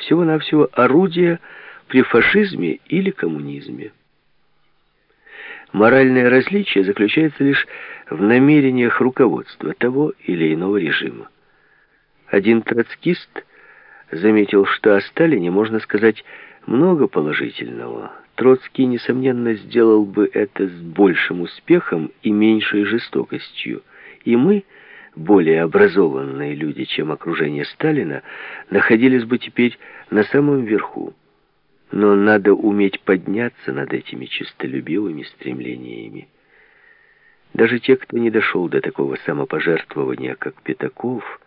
всего-навсего орудие при фашизме или коммунизме. Моральное различие заключается лишь в намерениях руководства того или иного режима. Один троцкист заметил, что о Сталине можно сказать много положительного. Троцкий, несомненно, сделал бы это с большим успехом и меньшей жестокостью. И мы, более образованные люди, чем окружение Сталина, находились бы теперь на самом верху. Но надо уметь подняться над этими честолюбивыми стремлениями. Даже те, кто не дошел до такого самопожертвования, как Пятаков,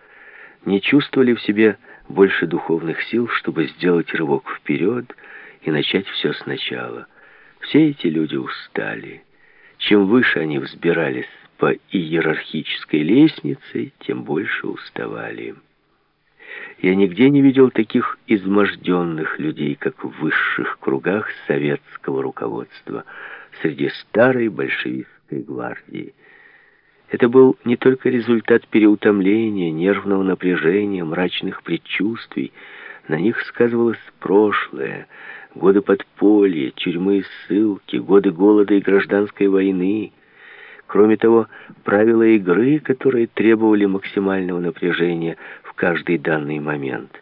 не чувствовали в себе больше духовных сил, чтобы сделать рывок вперед и начать все сначала. Все эти люди устали. Чем выше они взбирались по иерархической лестнице, тем больше уставали. Я нигде не видел таких изможденных людей, как в высших кругах советского руководства, среди старой большевистской гвардии. Это был не только результат переутомления, нервного напряжения, мрачных предчувствий. На них сказывалось прошлое, годы подполья, тюрьмы и ссылки, годы голода и гражданской войны. Кроме того, правила игры, которые требовали максимального напряжения в каждый данный момент.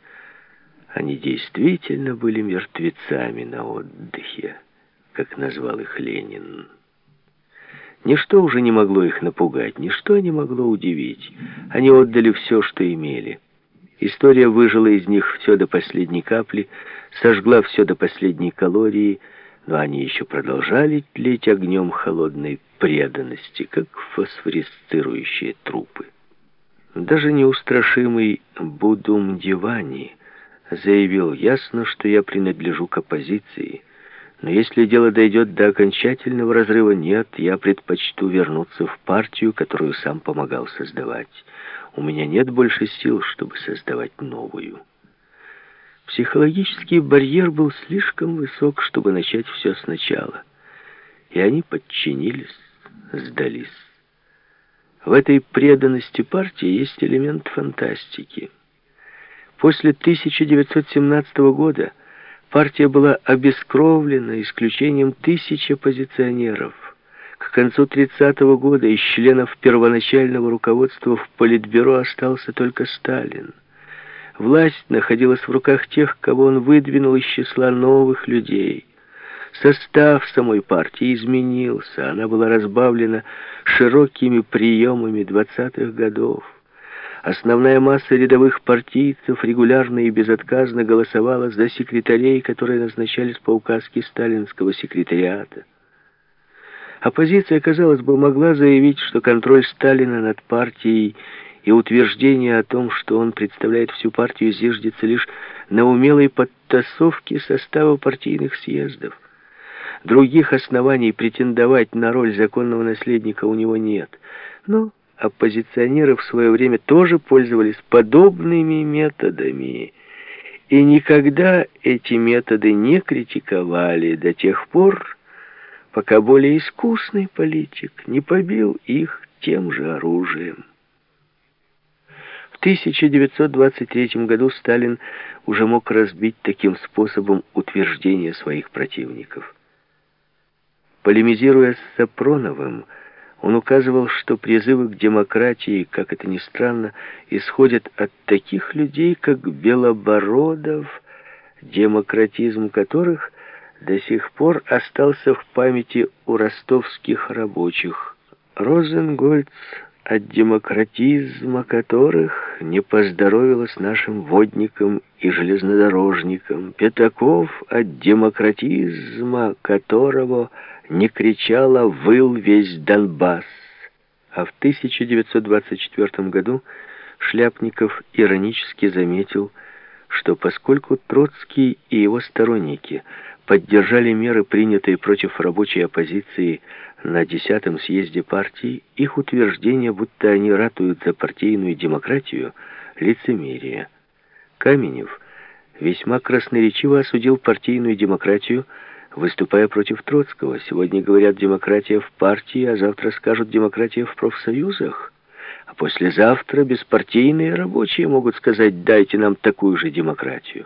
Они действительно были мертвецами на отдыхе, как назвал их Ленин. Ничто уже не могло их напугать, ничто не могло удивить. Они отдали все, что имели. История выжила из них все до последней капли, сожгла все до последней калории, но они еще продолжали тлеть огнем холодной преданности, как фосфорисцирующие трупы. Даже неустрашимый Будум Дивани заявил ясно, что я принадлежу к оппозиции. Но если дело дойдет до окончательного разрыва, нет, я предпочту вернуться в партию, которую сам помогал создавать. У меня нет больше сил, чтобы создавать новую. Психологический барьер был слишком высок, чтобы начать все сначала. И они подчинились, сдались. В этой преданности партии есть элемент фантастики. После 1917 года партия была обескровлена исключением тысяч оппозиционеров. К концу 30-го года из членов первоначального руководства в Политбюро остался только Сталин. Власть находилась в руках тех, кого он выдвинул из числа новых людей – Состав самой партии изменился, она была разбавлена широкими приемами двадцатых годов. Основная масса рядовых партийцев регулярно и безотказно голосовала за секретарей, которые назначались по указке сталинского секретариата. Оппозиция, казалось бы, могла заявить, что контроль Сталина над партией и утверждение о том, что он представляет всю партию, зиждется лишь на умелой подтасовке состава партийных съездов. Других оснований претендовать на роль законного наследника у него нет. Но оппозиционеры в свое время тоже пользовались подобными методами. И никогда эти методы не критиковали до тех пор, пока более искусный политик не побил их тем же оружием. В 1923 году Сталин уже мог разбить таким способом утверждение своих противников. Полемизируя с Сапроновым, он указывал, что призывы к демократии, как это ни странно, исходят от таких людей, как Белобородов, демократизм которых до сих пор остался в памяти у ростовских рабочих. Розенгольц от демократизма которых не поздоровилось нашим водникам и железнодорожникам, Пятаков от демократизма которого не кричала «Выл весь Донбасс!» А в 1924 году Шляпников иронически заметил, что поскольку Троцкий и его сторонники поддержали меры, принятые против рабочей оппозиции на 10-м съезде партии, их утверждение, будто они ратуют за партийную демократию, лицемерие. Каменев весьма красноречиво осудил партийную демократию, выступая против Троцкого. Сегодня говорят «демократия в партии», а завтра скажут «демократия в профсоюзах». А послезавтра беспартийные рабочие могут сказать «дайте нам такую же демократию».